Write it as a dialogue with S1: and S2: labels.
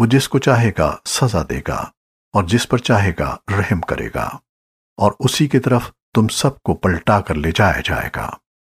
S1: وہ جس کو چاہے گا سزا دے گا اور جس پر چاہے گا رحم کرے گا اور اسی کی طرف تم سب کو پلٹا کر لے جایا جائے گا۔